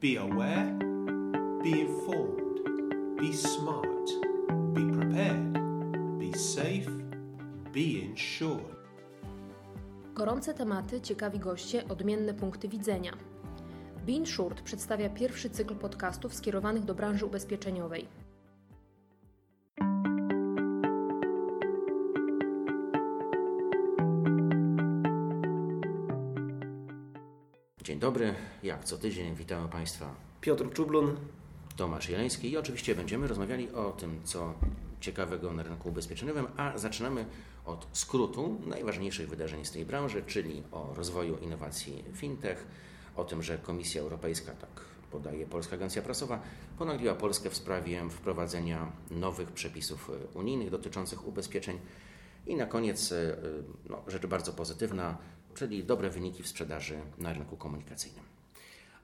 Be aware, be informed, be smart, be prepared, be safe, be insured. Gorące tematy, ciekawi goście, odmienne punkty widzenia. Bean Short przedstawia pierwszy cykl podcastów skierowanych do branży ubezpieczeniowej. Dzień dobry, jak co tydzień witamy Państwa Piotr Czublun. Tomasz Jeleński i oczywiście będziemy rozmawiali o tym, co ciekawego na rynku ubezpieczeniowym, a zaczynamy od skrótu najważniejszych wydarzeń z tej branży, czyli o rozwoju innowacji fintech, o tym, że Komisja Europejska, tak podaje Polska Agencja Prasowa, ponagliła Polskę w sprawie wprowadzenia nowych przepisów unijnych dotyczących ubezpieczeń i na koniec e, no, rzecz bardzo pozytywna, czyli dobre wyniki w sprzedaży na rynku komunikacyjnym.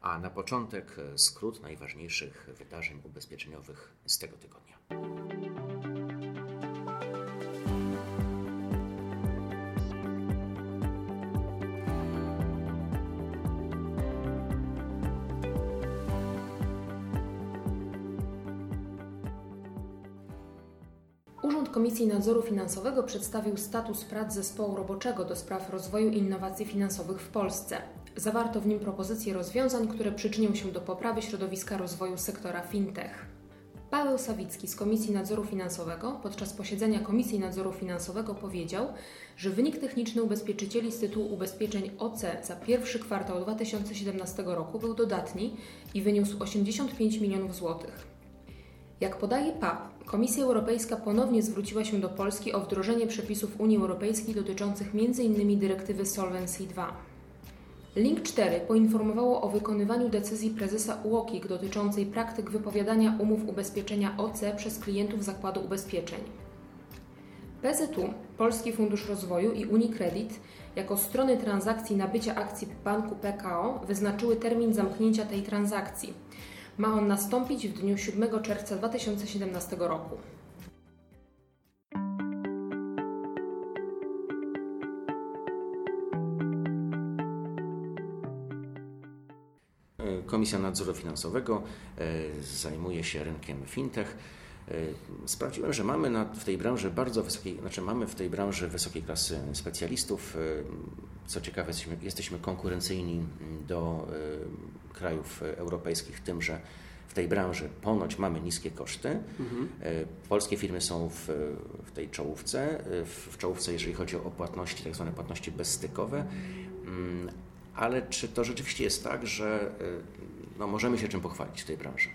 A na początek skrót najważniejszych wydarzeń ubezpieczeniowych z tego tygodnia. Urząd Komisji Nadzoru Finansowego przedstawił status prac zespołu roboczego do spraw rozwoju innowacji finansowych w Polsce. Zawarto w nim propozycje rozwiązań, które przyczynią się do poprawy środowiska rozwoju sektora fintech. Paweł Sawicki z Komisji Nadzoru Finansowego podczas posiedzenia Komisji Nadzoru Finansowego powiedział, że wynik techniczny ubezpieczycieli z tytułu ubezpieczeń OC za pierwszy kwartał 2017 roku był dodatni i wyniósł 85 milionów złotych. Jak podaje PAP, Komisja Europejska ponownie zwróciła się do Polski o wdrożenie przepisów Unii Europejskiej dotyczących m.in. dyrektywy Solvency II. Link 4 poinformowało o wykonywaniu decyzji prezesa UOKiK dotyczącej praktyk wypowiadania umów ubezpieczenia OC przez klientów zakładu ubezpieczeń. PZU, Polski Fundusz Rozwoju i Unicredit jako strony transakcji nabycia akcji banku PKO wyznaczyły termin zamknięcia tej transakcji. Ma on nastąpić w dniu 7 czerwca 2017 roku. Komisja Nadzoru Finansowego e, zajmuje się rynkiem fintech. E, sprawdziłem, że mamy na, w tej branży bardzo wysokiej, znaczy mamy w tej branży wysokiej klasy specjalistów. E, co ciekawe, jesteśmy, jesteśmy konkurencyjni do krajów europejskich tym, że w tej branży ponoć mamy niskie koszty. Mhm. Polskie firmy są w, w tej czołówce, w czołówce jeżeli chodzi o płatności, tak zwane płatności bezstykowe, mm, ale czy to rzeczywiście jest tak, że no, możemy się czym pochwalić w tej branży?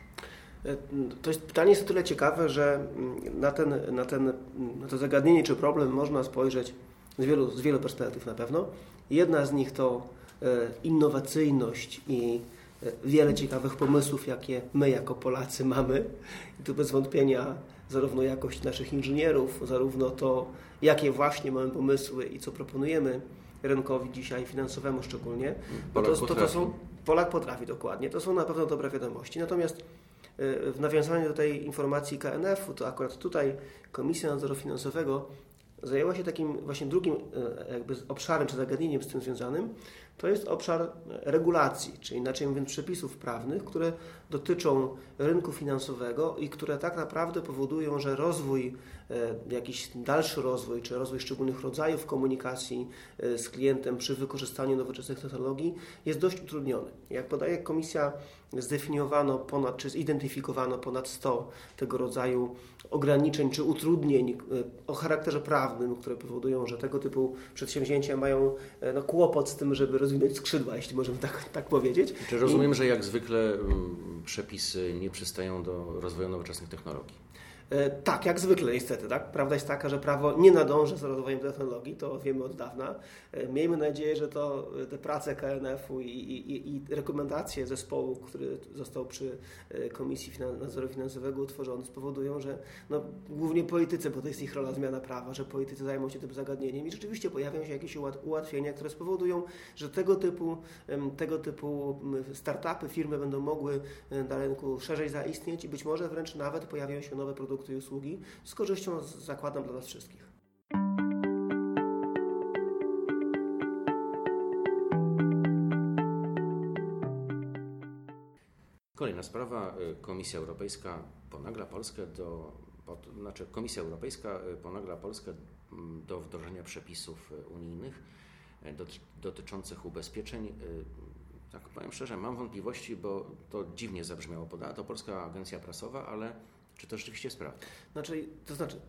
To jest, pytanie jest o tyle ciekawe, że na, ten, na, ten, na to zagadnienie czy problem można spojrzeć z wielu, z wielu perspektyw na pewno. Jedna z nich to innowacyjność i wiele ciekawych pomysłów, jakie my jako Polacy mamy. I tu bez wątpienia zarówno jakość naszych inżynierów, zarówno to, jakie właśnie mamy pomysły i co proponujemy rynkowi dzisiaj, finansowemu szczególnie. Polak to, to, to są, Polak potrafi dokładnie. To są na pewno dobre wiadomości. Natomiast w nawiązaniu do tej informacji KNF-u, to akurat tutaj Komisja Nadzoru Finansowego zajęła się takim właśnie drugim y, jakby obszarem czy zagadnieniem z tym związanym, to jest obszar regulacji, czyli inaczej mówiąc przepisów prawnych, które dotyczą rynku finansowego i które tak naprawdę powodują, że rozwój, e, jakiś dalszy rozwój, czy rozwój szczególnych rodzajów komunikacji e, z klientem przy wykorzystaniu nowoczesnych technologii jest dość utrudniony. Jak podaje komisja, zdefiniowano ponad, czy zidentyfikowano ponad 100 tego rodzaju ograniczeń czy utrudnień e, o charakterze prawnym, które powodują, że tego typu przedsięwzięcia mają no, kłopot z tym, żeby rozwinąć skrzydła, jeśli możemy tak, tak powiedzieć. Czy rozumiem, I... że jak zwykle mm, przepisy nie przystają do rozwoju nowoczesnych technologii? E, tak, jak zwykle niestety. Tak? Prawda jest taka, że prawo nie nadąża z rozwojem technologii, to wiemy od dawna. E, miejmy nadzieję, że to e, te prace KNF-u i, i, i rekomendacje zespołu, który został przy Komisji Nadzoru Finansowego utworzony, spowodują, że no, głównie politycy, bo to jest ich rola zmiana prawa, że politycy zajmą się tym zagadnieniem i rzeczywiście pojawią się jakieś ułatwienia, które spowodują, że tego typu, tego typu startupy, firmy będą mogły na rynku szerzej zaistnieć i być może wręcz nawet pojawią się nowe produkty produkty i usługi z korzyścią zakładam dla nas wszystkich. Kolejna sprawa. Komisja Europejska ponagla Polskę do. Pod, znaczy Komisja Europejska ponagla Polskę mm, do wdrożenia przepisów unijnych dotyczących ubezpieczeń tak powiem szczerze, mam wątpliwości, bo to dziwnie zabrzmiało. Podała to Polska Agencja Prasowa, ale czy to rzeczywiście jest prawda? Znaczy, to znaczy,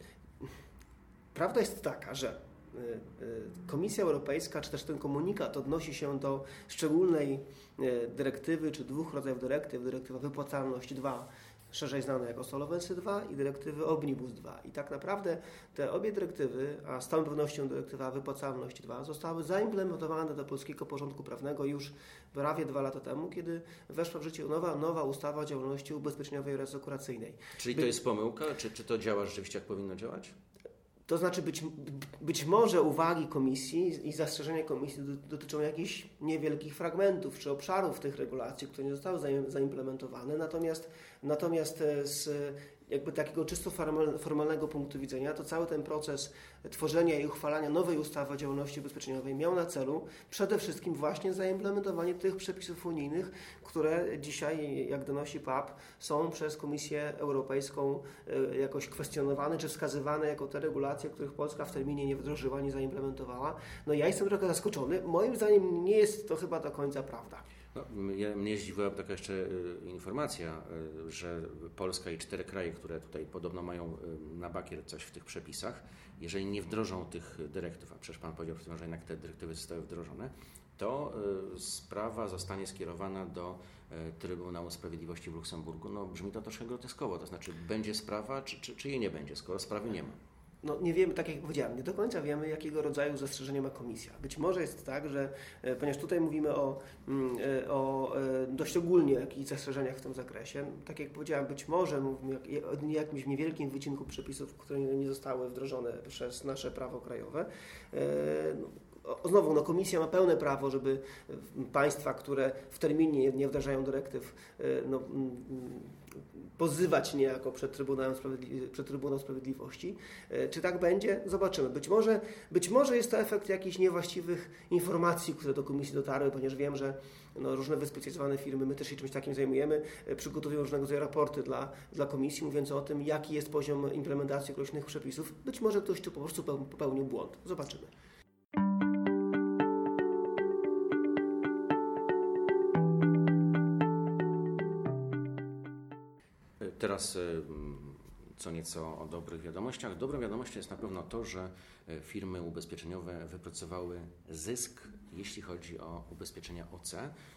prawda jest taka, że y, y, Komisja Europejska, czy też ten komunikat odnosi się do szczególnej y, dyrektywy, czy dwóch rodzajów dyrektyw, dyrektywa wypłacalność 2 szerzej znane jako Solvency 2 i dyrektywy Omnibus 2. I tak naprawdę te obie dyrektywy, a z całą pewnością dyrektywa Wypłacalność 2, zostały zaimplementowane do polskiego porządku prawnego już prawie dwa lata temu, kiedy weszła w życie nowa, nowa ustawa o działalności ubezpieczeniowej i reasekuracyjnej. Czyli to jest pomyłka? Czy, czy to działa rzeczywiście jak powinno działać? To znaczy być, być może uwagi komisji i zastrzeżenia komisji dotyczą jakichś niewielkich fragmentów czy obszarów tych regulacji, które nie zostały zaimplementowane, natomiast, natomiast e, z jakby takiego czysto formalnego punktu widzenia, to cały ten proces tworzenia i uchwalania nowej ustawy o działalności ubezpieczeniowej miał na celu przede wszystkim właśnie zaimplementowanie tych przepisów unijnych, które dzisiaj, jak donosi PAP, są przez Komisję Europejską e, jakoś kwestionowane czy wskazywane jako te regulacje, których Polska w terminie nie wdrożyła, nie zaimplementowała. No ja jestem trochę zaskoczony. Moim zdaniem nie jest to chyba do końca prawda. No, mnie zdziwiła taka jeszcze y, informacja, y, że Polska i cztery kraje, które tutaj podobno mają y, na bakier coś w tych przepisach, jeżeli nie wdrożą tych dyrektyw, a przecież Pan powiedział przed że jednak te dyrektywy zostały wdrożone, to sprawa zostanie skierowana do Trybunału Sprawiedliwości w Luksemburgu. No, brzmi to troszkę groteskowo, to znaczy będzie sprawa, czy, czy, czy jej nie będzie, skoro sprawy nie ma no nie wiemy, tak jak powiedziałem, nie do końca wiemy, jakiego rodzaju zastrzeżenia ma komisja. Być może jest tak, że e, ponieważ tutaj mówimy o, mm, e, o e, dość ogólnie jakichś zastrzeżeniach w tym zakresie, tak jak powiedziałem, być może mówimy o jakimś niewielkim wycinku przepisów, które nie zostały wdrożone przez nasze prawo krajowe. No, Znowu, no, komisja ma pełne prawo, żeby państwa, które w terminie nie wdrażają dyrektyw, no, pozywać niejako przed Trybunałem Sprawiedli przed Trybunał Sprawiedliwości. E, czy tak będzie? Zobaczymy. Być może, być może jest to efekt jakichś niewłaściwych informacji, które do komisji dotarły, ponieważ wiem, że no, różne wyspecjalizowane firmy, my też się czymś takim zajmujemy, e, przygotowują różnego rodzaju raporty dla, dla komisji mówiące o tym, jaki jest poziom implementacji określonych przepisów. Być może ktoś tu po prostu popełnił błąd. Zobaczymy. Teraz y, co nieco o dobrych wiadomościach. Dobrą wiadomością jest na pewno to, że y, firmy ubezpieczeniowe wypracowały zysk, jeśli chodzi o ubezpieczenia OC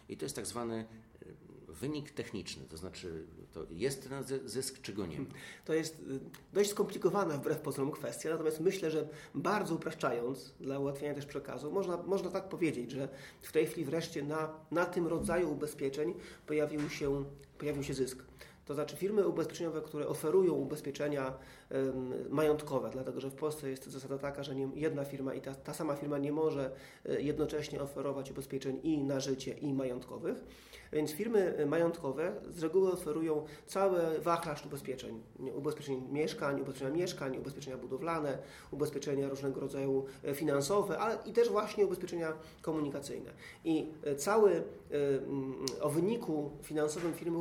i to jest tak zwany y, wynik techniczny, to znaczy to jest ten zysk, czy go nie ma? To jest dość skomplikowana wbrew pozorom kwestia, natomiast myślę, że bardzo upraszczając, dla ułatwienia też przekazu, można, można tak powiedzieć, że w tej chwili wreszcie na, na tym rodzaju ubezpieczeń pojawił się, pojawił się zysk. To znaczy firmy ubezpieczeniowe, które oferują ubezpieczenia majątkowe, dlatego że w Polsce jest zasada taka, że nie, jedna firma i ta, ta sama firma nie może e, jednocześnie oferować ubezpieczeń i na życie, i majątkowych. Więc firmy e, majątkowe z reguły oferują cały wachlarz ubezpieczeń. Ubezpieczeń mieszkań, ubezpieczenia mieszkań, ubezpieczenia budowlane, ubezpieczenia różnego rodzaju e, finansowe, ale i też właśnie ubezpieczenia komunikacyjne. I cały o wyniku finansowym firmy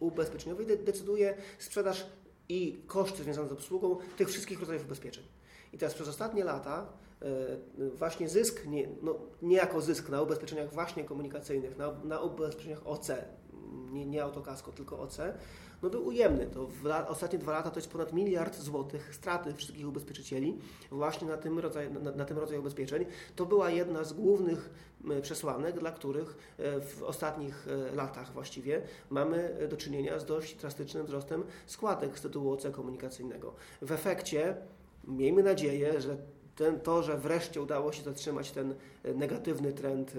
ubezpieczeniowej decyduje sprzedaż i koszty związane z obsługą tych wszystkich rodzajów ubezpieczeń. I teraz przez ostatnie lata e, właśnie zysk, nie, no, nie jako zysk na ubezpieczeniach właśnie komunikacyjnych, na, na ubezpieczeniach OC, nie, nie autokasko, tylko OC, no był ujemny. To w la, ostatnie dwa lata to jest ponad miliard złotych straty wszystkich ubezpieczycieli właśnie na tym, rodzaju, na, na tym rodzaju ubezpieczeń. To była jedna z głównych przesłanek, dla których e, w ostatnich e, latach właściwie mamy do czynienia z dość drastycznym wzrostem składek z tytułu OC komunikacyjnego. W efekcie miejmy nadzieję, że ten, to, że wreszcie udało się zatrzymać ten negatywny trend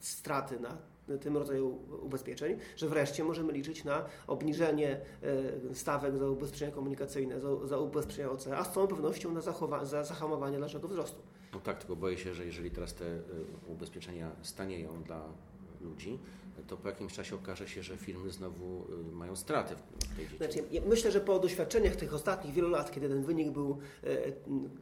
straty na tym rodzaju ubezpieczeń, że wreszcie możemy liczyć na obniżenie e, stawek za ubezpieczenia komunikacyjne, za, za ubezpieczenia OC, a z całą pewnością na za zahamowanie naszego wzrostu. No tak, tylko boję się, że jeżeli teraz te e, ubezpieczenia stanieją dla ludzi, to po jakimś czasie okaże się, że firmy znowu y, mają straty w tej dziedzinie. Znaczy, ja myślę, że po doświadczeniach tych ostatnich wielu lat, kiedy ten wynik był e,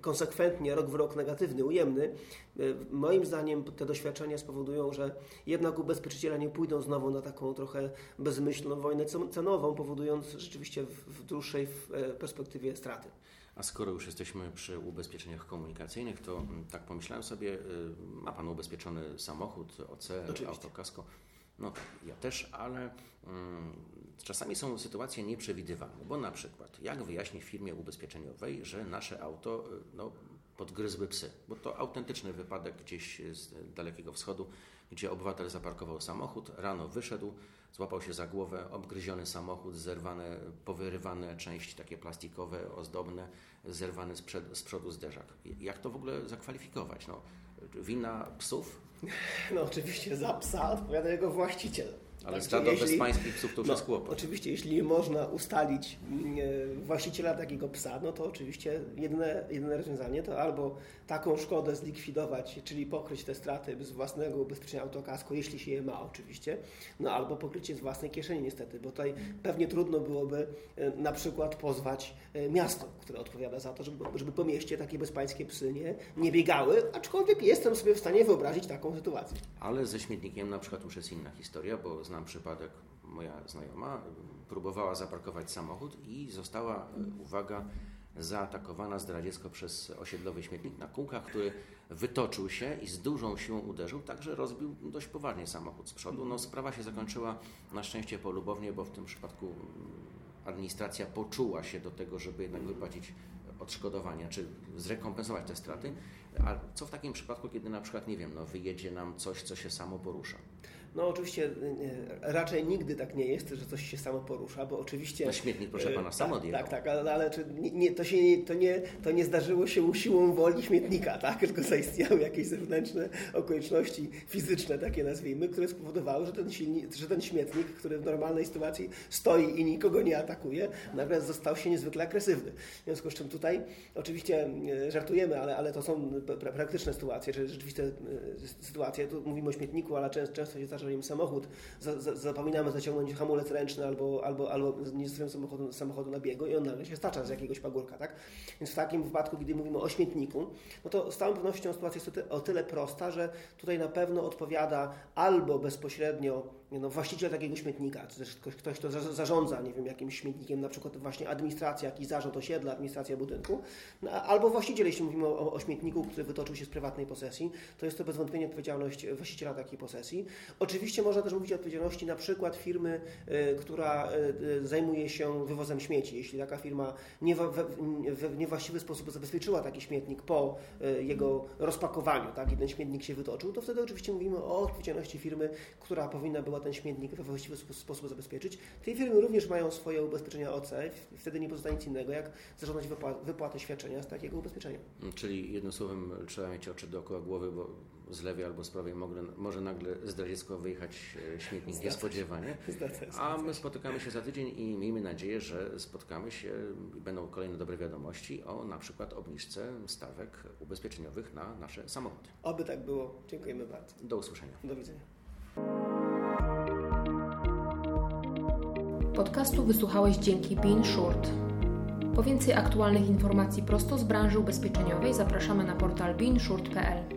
konsekwentnie rok w rok negatywny, ujemny, e, moim zdaniem te doświadczenia spowodują, że jednak ubezpieczyciele nie pójdą znowu na taką trochę bezmyślną wojnę cenową, powodując rzeczywiście w dłuższej e, perspektywie straty. A skoro już jesteśmy przy ubezpieczeniach komunikacyjnych, to mm, tak pomyślałem sobie, y, ma Pan ubezpieczony samochód, OC, Oczywiście. autokasko. No tak, ja też, ale mm, czasami są sytuacje nieprzewidywalne, bo na przykład jak wyjaśnić firmie ubezpieczeniowej, że nasze auto y, no, podgryzły psy, bo to autentyczny wypadek gdzieś z Dalekiego Wschodu, gdzie obywatel zaparkował samochód, rano wyszedł, złapał się za głowę, obgryziony samochód, zerwane, powyrywane części takie plastikowe, ozdobne, zerwany z, przed, z przodu zderzak. Jak to w ogóle zakwalifikować? No, wina psów? No oczywiście za psa odpowiada jego właściciel. Ale tak, stado jeśli, bezpańskich psów to już no, jest kłopot. Oczywiście, jeśli można ustalić mm, e, właściciela takiego psa, no to oczywiście jedyne, jedyne rozwiązanie to albo taką szkodę zlikwidować, czyli pokryć te straty z własnego ubezpieczenia autokasko, jeśli się je ma oczywiście, no albo pokrycie z własnej kieszeni niestety, bo tutaj pewnie trudno byłoby e, na przykład pozwać e, miasto, które odpowiada za to, żeby, żeby po mieście takie bezpańskie psy nie, nie biegały, aczkolwiek jestem sobie w stanie wyobrazić taką sytuację. Ale ze śmietnikiem na przykład już jest inna historia, bo znam przypadek, moja znajoma próbowała zaparkować samochód i została, uwaga, zaatakowana zdradziecko przez osiedlowy śmietnik na kółkach, który wytoczył się i z dużą siłą uderzył, także rozbił dość poważnie samochód z przodu. No, sprawa się zakończyła na szczęście polubownie, bo w tym przypadku administracja poczuła się do tego, żeby jednak wypłacić odszkodowania, czy zrekompensować te straty. A co w takim przypadku, kiedy na przykład, nie wiem, no, wyjedzie nam coś, co się samo porusza? No oczywiście y, y, raczej nigdy tak nie jest, że coś się samo porusza, bo oczywiście... Na śmietnik, proszę Pana, sam tak, tak, tak, ale, ale czy nie, to, się nie, to, nie, to nie zdarzyło się siłą woli śmietnika, tak? Tylko zaistniały jakieś zewnętrzne okoliczności fizyczne, takie nazwijmy, które spowodowały, że ten, silni, że ten śmietnik, który w normalnej sytuacji stoi i nikogo nie atakuje, nagle został się niezwykle agresywny. W związku z czym tutaj oczywiście y, żartujemy, ale, ale to są praktyczne sytuacje, że rzeczywiste sytuacje, tu mówimy o śmietniku, ale często, często się zdarza że im samochód, za, za, zapominamy zaciągnąć hamulec ręczny albo, albo, albo nie zostawiamy samochodu, samochodu na biegu i on nagle się stacza z jakiegoś pagórka, tak? Więc w takim wypadku, gdy mówimy o śmietniku, no to z całą pewnością sytuacja jest o tyle prosta, że tutaj na pewno odpowiada albo bezpośrednio no, właściciel takiego śmietnika, czy też ktoś, ktoś kto zarządza, nie wiem, jakimś śmietnikiem, na przykład właśnie administracja, jakiś zarząd osiedla, administracja budynku, no, albo właściciel, jeśli mówimy o, o, śmietniku, który wytoczył się z prywatnej posesji, to jest to bez wątpienia odpowiedzialność właściciela takiej posesji. Można też mówić o odpowiedzialności na przykład firmy, y, która y, zajmuje się wywozem śmieci. Jeśli taka firma nie w, niewłaściwy sposób zabezpieczyła taki śmietnik po jego rozpakowaniu, tak, i ten śmietnik się wytoczył, to wtedy oczywiście mówimy o odpowiedzialności firmy, która powinna była ten śmietnik we właściwy sposób zabezpieczyć. Te firmy również mają swoje ubezpieczenia OC wtedy nie pozostaje nic innego, jak zażądać wypłatę świadczenia z takiego ubezpieczenia. Czyli jednym słowem trzeba mieć oczy dookoła głowy, bo z lewej albo z prawej może, może nagle zdradziecko wyjechać e, śmietnik niespodziewanie. A my spotykamy się za tydzień i miejmy nadzieję, że spotkamy się i będą kolejne dobre wiadomości o na przykład obniżce stawek ubezpieczeniowych na nasze samochody. Oby tak było. Dziękujemy bardzo. Do usłyszenia. Do widzenia. Podcastu wysłuchałeś dzięki Bean Short. Po więcej aktualnych informacji prosto z branży ubezpieczeniowej zapraszamy na portal beanshort.pl.